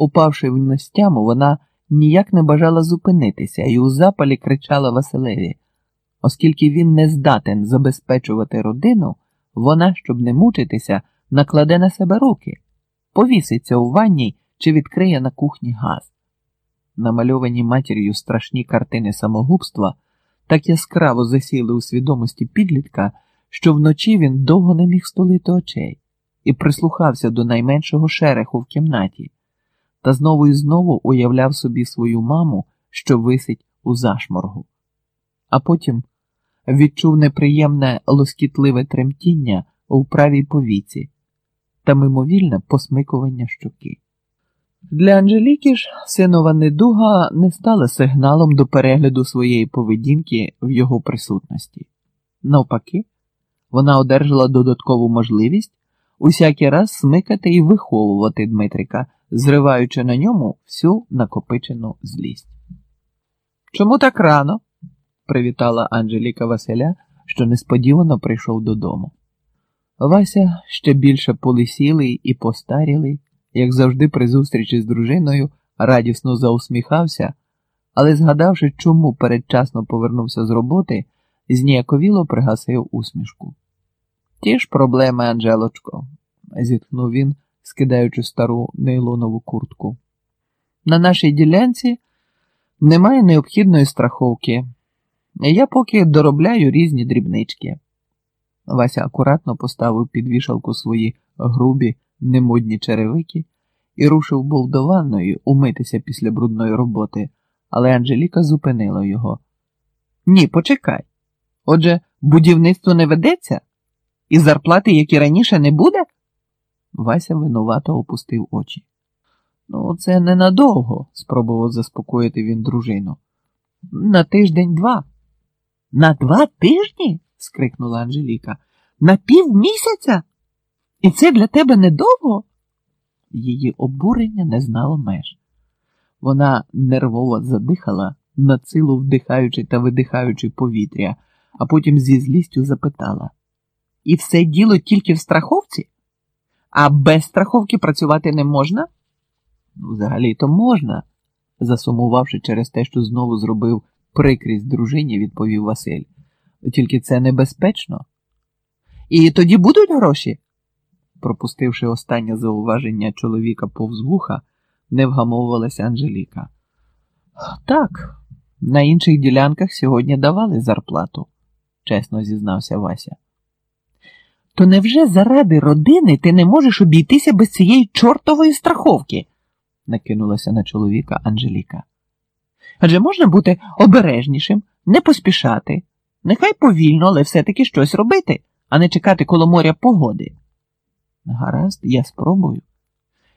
Упавши в нестяму, вона ніяк не бажала зупинитися і у запалі кричала Василеві. Оскільки він не здатен забезпечувати родину, вона, щоб не мучитися, накладе на себе руки, повіситься у ванні чи відкриє на кухні газ. Намальовані матір'ю страшні картини самогубства так яскраво засіли у свідомості підлітка, що вночі він довго не міг столити очей і прислухався до найменшого шереху в кімнаті, та знову і знову уявляв собі свою маму, що висить у зашморгу. А потім відчув неприємне лоскітливе тремтіння у правій повіці та мимовільне посмикування щоки. Для Анжеліки ж синова недуга не стала сигналом до перегляду своєї поведінки в його присутності. Навпаки, вона одержала додаткову можливість усякий раз смикати і виховувати Дмитрика, зриваючи на ньому всю накопичену злість. Чому так рано? привітала Анжеліка Василя, що несподівано прийшов додому. Вася ще більше полисілий і постарілий, як завжди при зустрічі з дружиною, радісно заусміхався, але, згадавши, чому передчасно повернувся з роботи, зніяковіло пригасив усмішку. Ті ж проблеми, Анжелочко, зітхнув він, скидаючи стару нейлонову куртку. На нашій ділянці немає необхідної страховки. Я поки доробляю різні дрібнички. Вася акуратно поставив під вішалку свої грубі, немодні черевики і рушив був до ванної умитися після брудної роботи, але Анжеліка зупинила його. Ні, почекай. Отже, будівництво не ведеться? І зарплати, як і раніше, не буде? Вася винувато опустив очі. Ну, це ненадовго, спробував заспокоїти він дружину. На тиждень два. На два тижні? скрикнула Анжеліка. На півмісяця? І це для тебе недовго? Її обурення не знало меж. Вона нервово задихала, на силу вдихаючи та видихаючи повітря, а потім зі злістю запитала: І все діло тільки в страховці? А без страховки працювати не можна? Взагалі-то можна, засумувавши через те, що знову зробив прикрість дружині, відповів Василь. Тільки це небезпечно. І тоді будуть гроші? Пропустивши останнє зауваження чоловіка повз вуха, не вгамовувалася Анжеліка. Так, на інших ділянках сьогодні давали зарплату, чесно зізнався Вася. То невже заради родини ти не можеш обійтися без цієї чортової страховки? накинулася на чоловіка Анжеліка. Адже можна бути обережнішим, не поспішати, нехай повільно, але все-таки щось робити, а не чекати коло моря погоди. Гаразд, я спробую.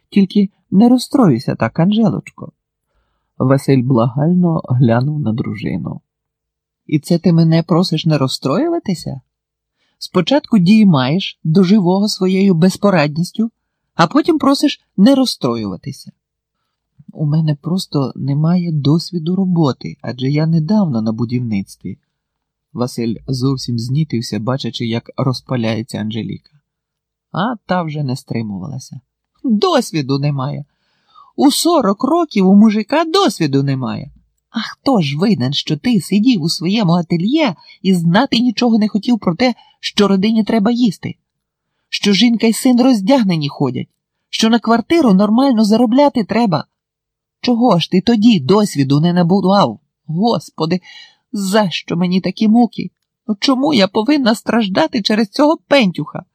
Тільки не розстроюйся так, Анжелочко. Василь благально глянув на дружину. І це ти мене просиш не розстроюватися? Спочатку діймаєш до живого своєю безпорадністю, а потім просиш не розстроюватися. У мене просто немає досвіду роботи, адже я недавно на будівництві. Василь зовсім знітився, бачачи, як розпаляється Анжеліка. А та вже не стримувалася. Досвіду немає. У сорок років у мужика досвіду немає. А хто ж винен, що ти сидів у своєму ательє і знати нічого не хотів про те, що родині треба їсти, що жінка й син роздягнені ходять, що на квартиру нормально заробляти треба. Чого ж ти тоді досвіду не набудував? Господи, за що мені такі муки? Чому я повинна страждати через цього пентюха?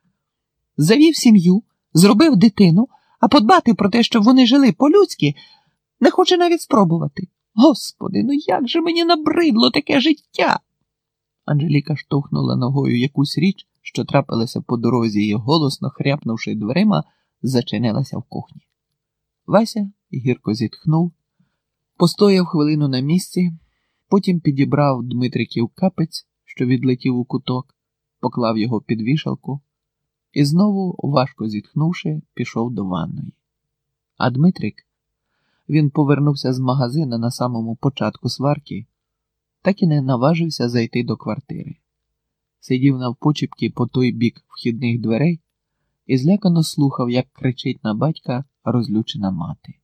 Завів сім'ю, зробив дитину, а подбати про те, щоб вони жили по-людськи, не хоче навіть спробувати. Господи, ну як же мені набридло таке життя? Анжеліка штовхнула ногою якусь річ, що трапилася по дорозі, і, голосно хряпнувши дверима, зачинилася в кухні. Вася гірко зітхнув, постояв хвилину на місці, потім підібрав Дмитриків капець, що відлетів у куток, поклав його під вішалку і знову, важко зітхнувши, пішов до ванної. А Дмитрик він повернувся з магазина на самому початку сварки, так і не наважився зайти до квартири. Сидів навпочіпки по той бік вхідних дверей і злякано слухав, як кричить на батька розлючена мати.